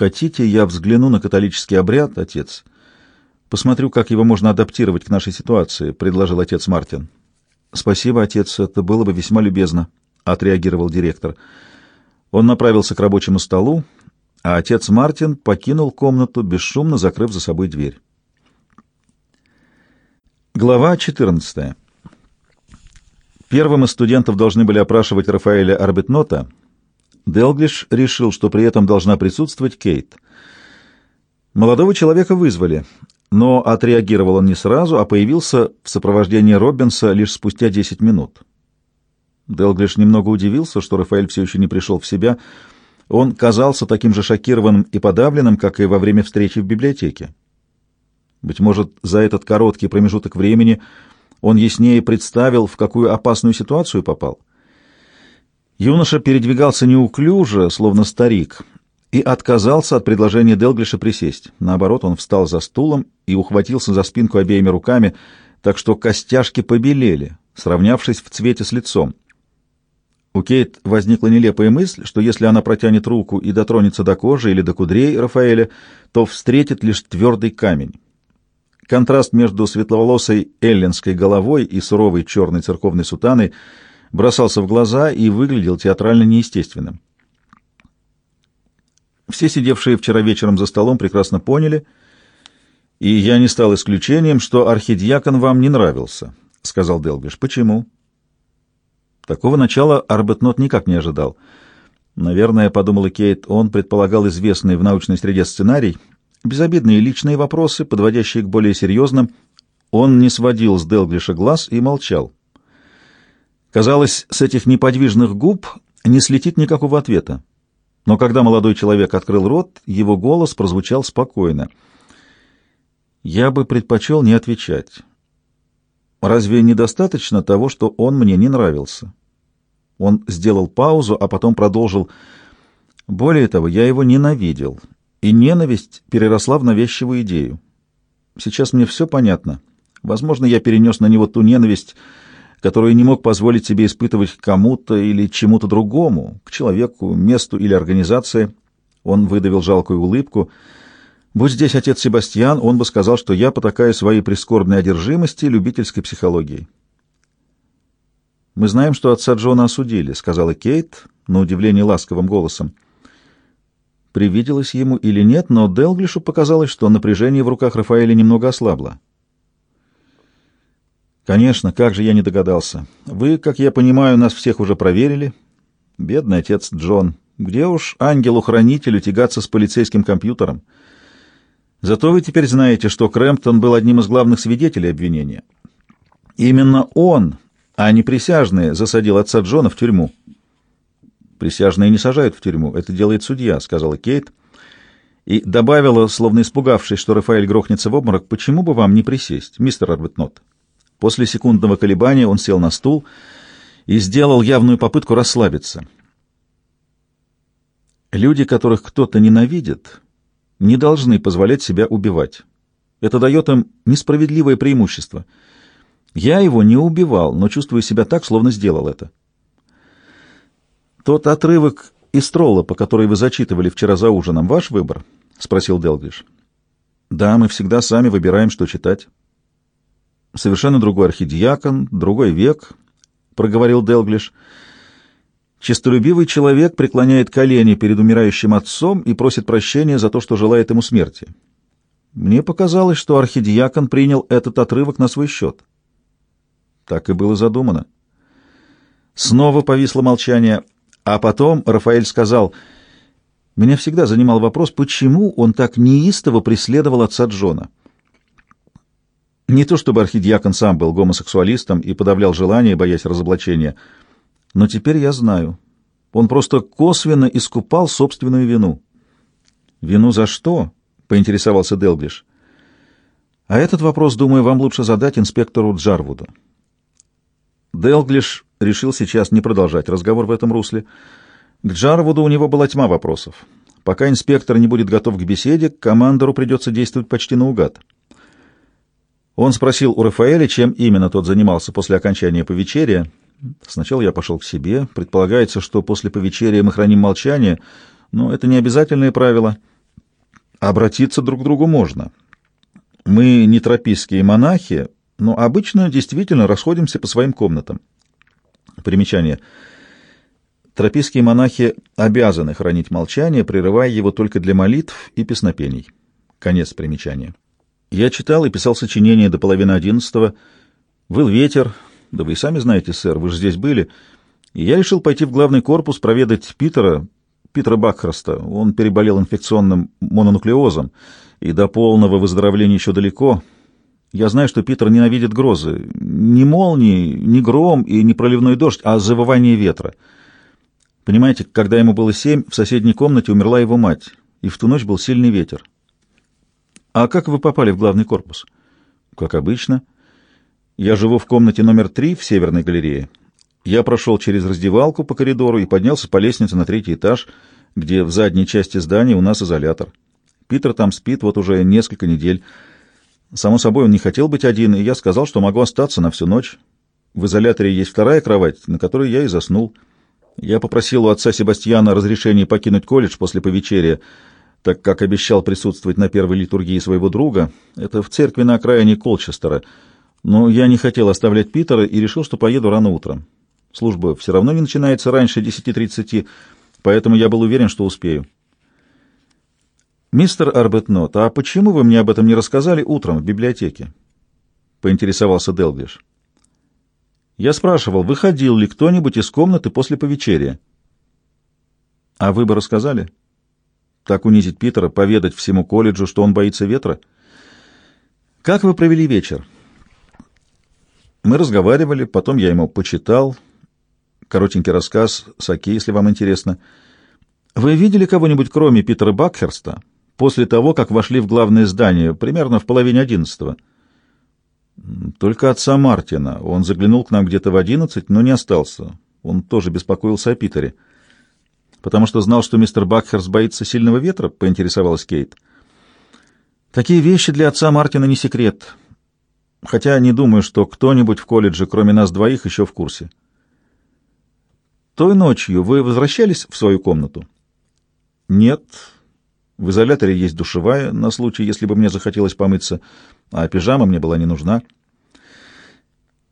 Хотите, я взгляну на католический обряд, отец? Посмотрю, как его можно адаптировать к нашей ситуации, предложил отец Мартин. Спасибо, отец, это было бы весьма любезно, отреагировал директор. Он направился к рабочему столу, а отец Мартин покинул комнату, бесшумно закрыв за собой дверь. Глава 14. Первым из студентов должны были опрашивать Рафаэля Арбитнота. Делглиш решил, что при этом должна присутствовать Кейт. Молодого человека вызвали, но отреагировал он не сразу, а появился в сопровождении Робинса лишь спустя 10 минут. Делглиш немного удивился, что Рафаэль все еще не пришел в себя. Он казался таким же шокированным и подавленным, как и во время встречи в библиотеке. Быть может, за этот короткий промежуток времени он яснее представил, в какую опасную ситуацию попал. Юноша передвигался неуклюже, словно старик, и отказался от предложения Делглиша присесть. Наоборот, он встал за стулом и ухватился за спинку обеими руками, так что костяшки побелели, сравнявшись в цвете с лицом. У Кейт возникла нелепая мысль, что если она протянет руку и дотронется до кожи или до кудрей Рафаэля, то встретит лишь твердый камень. Контраст между светловолосой эллинской головой и суровой черной церковной сутаной бросался в глаза и выглядел театрально неестественным. Все сидевшие вчера вечером за столом прекрасно поняли, и я не стал исключением, что архидиакон вам не нравился, — сказал Делбиш. Почему? Такого начала Арбетнот никак не ожидал. Наверное, подумала Кейт, он предполагал известный в научной среде сценарий, безобидные личные вопросы, подводящие к более серьезным. Он не сводил с Делглиша глаз и молчал. Казалось, с этих неподвижных губ не слетит никакого ответа. Но когда молодой человек открыл рот, его голос прозвучал спокойно. «Я бы предпочел не отвечать. Разве недостаточно того, что он мне не нравился?» Он сделал паузу, а потом продолжил. «Более того, я его ненавидел, и ненависть переросла в навязчивую идею. Сейчас мне все понятно. Возможно, я перенес на него ту ненависть, которую не мог позволить себе испытывать к кому-то или чему-то другому, к человеку, месту или организации. Он выдавил жалкую улыбку. Будь здесь отец Себастьян, он бы сказал, что я потакаю своей прискорбной одержимости любительской психологией. «Мы знаем, что отца Джона осудили», — сказала Кейт, на удивление ласковым голосом. Привиделось ему или нет, но Делглишу показалось, что напряжение в руках Рафаэля немного ослабло. Конечно, как же я не догадался. Вы, как я понимаю, нас всех уже проверили. Бедный отец Джон. Где уж ангелу-хранителю тягаться с полицейским компьютером? Зато вы теперь знаете, что Крэмптон был одним из главных свидетелей обвинения. Именно он, а не присяжные, засадил отца Джона в тюрьму. Присяжные не сажают в тюрьму, это делает судья, сказала Кейт. И добавила, словно испугавшись, что Рафаэль грохнется в обморок, почему бы вам не присесть, мистер Арбетнот? После секундного колебания он сел на стул и сделал явную попытку расслабиться. Люди, которых кто-то ненавидит, не должны позволять себя убивать. Это дает им несправедливое преимущество. Я его не убивал, но чувствую себя так, словно сделал это. Тот отрывок из тролла, по которой вы зачитывали вчера за ужином, ваш выбор? — спросил Делглиш. — Да, мы всегда сами выбираем, что читать. Совершенно другой архидиакон, другой век, — проговорил Делглиш. Честолюбивый человек преклоняет колени перед умирающим отцом и просит прощения за то, что желает ему смерти. Мне показалось, что архидиакон принял этот отрывок на свой счет. Так и было задумано. Снова повисло молчание, а потом Рафаэль сказал, «Меня всегда занимал вопрос, почему он так неистово преследовал отца Джона». Не то чтобы архидиакон сам был гомосексуалистом и подавлял желание, боясь разоблачения, но теперь я знаю. Он просто косвенно искупал собственную вину. «Вину за что?» — поинтересовался Делглиш. «А этот вопрос, думаю, вам лучше задать инспектору Джарвуду». Делглиш решил сейчас не продолжать разговор в этом русле. К Джарвуду у него была тьма вопросов. Пока инспектор не будет готов к беседе, командору придется действовать почти наугад. Он спросил у Рафаэля, чем именно тот занимался после окончания повечерия. Сначала я пошел к себе. Предполагается, что после повечерия мы храним молчание, но это не обязательное правило. Обратиться друг к другу можно. Мы не тропистские монахи, но обычно действительно расходимся по своим комнатам. Примечание. Тропистские монахи обязаны хранить молчание, прерывая его только для молитв и песнопений. Конец примечания. Я читал и писал сочинение до половины одиннадцатого. Был ветер, да вы и сами знаете, сэр, вы же здесь были. И я решил пойти в главный корпус проведать Питера, Питера Бакхраста. Он переболел инфекционным мононуклеозом, и до полного выздоровления еще далеко. Я знаю, что Питер ненавидит грозы. Не молнии, не гром и не проливной дождь, а завывание ветра. Понимаете, когда ему было семь, в соседней комнате умерла его мать, и в ту ночь был сильный ветер. А как вы попали в главный корпус? Как обычно. Я живу в комнате номер три в Северной галерее. Я прошел через раздевалку по коридору и поднялся по лестнице на третий этаж, где в задней части здания у нас изолятор. Питер там спит вот уже несколько недель. Само собой, он не хотел быть один, и я сказал, что могу остаться на всю ночь. В изоляторе есть вторая кровать, на которой я и заснул. Я попросил у отца Себастьяна разрешения покинуть колледж после повечерия, так как обещал присутствовать на первой литургии своего друга. Это в церкви на окраине Колчестера. Но я не хотел оставлять Питера и решил, что поеду рано утром. Служба все равно не начинается раньше 10.30, поэтому я был уверен, что успею. «Мистер Арбетнот, а почему вы мне об этом не рассказали утром в библиотеке?» — поинтересовался Делглиш. «Я спрашивал, выходил ли кто-нибудь из комнаты после повечерия?» «А вы бы рассказали?» «Так унизить Питера, поведать всему колледжу, что он боится ветра?» «Как вы провели вечер?» «Мы разговаривали, потом я ему почитал. Коротенький рассказ, Саки, если вам интересно. Вы видели кого-нибудь, кроме Питера Бакхерста?» после того, как вошли в главное здание, примерно в половине одиннадцатого. Только отца Мартина. Он заглянул к нам где-то в одиннадцать, но не остался. Он тоже беспокоился о Питере. Потому что знал, что мистер Бакхерс боится сильного ветра, поинтересовалась Кейт. Такие вещи для отца Мартина не секрет. Хотя не думаю, что кто-нибудь в колледже, кроме нас двоих, еще в курсе. Той ночью вы возвращались в свою комнату? Нет, в изоляторе есть душевая, на случай, если бы мне захотелось помыться, а пижама мне была не нужна.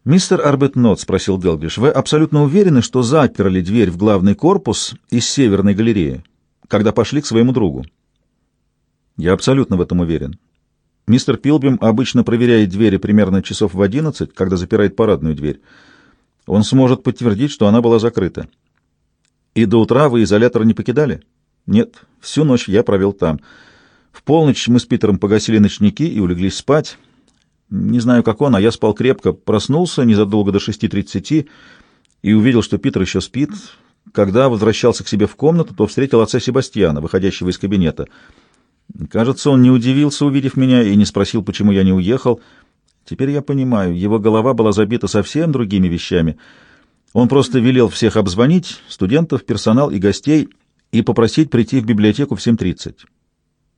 «Мистер Арбетнот», — спросил Делглиш, — «вы абсолютно уверены, что заперли дверь в главный корпус из северной галереи, когда пошли к своему другу?» «Я абсолютно в этом уверен. Мистер Пилбим обычно проверяет двери примерно часов в одиннадцать, когда запирает парадную дверь. Он сможет подтвердить, что она была закрыта. И до утра вы изолятор не покидали?» Нет, всю ночь я провел там. В полночь мы с Питером погасили ночники и улеглись спать. Не знаю, как он, а я спал крепко, проснулся незадолго до 6.30 и увидел, что Питер еще спит. Когда возвращался к себе в комнату, то встретил отца Себастьяна, выходящего из кабинета. Кажется, он не удивился, увидев меня, и не спросил, почему я не уехал. Теперь я понимаю, его голова была забита совсем другими вещами. Он просто велел всех обзвонить, студентов, персонал и гостей, и попросить прийти в библиотеку в 7.30.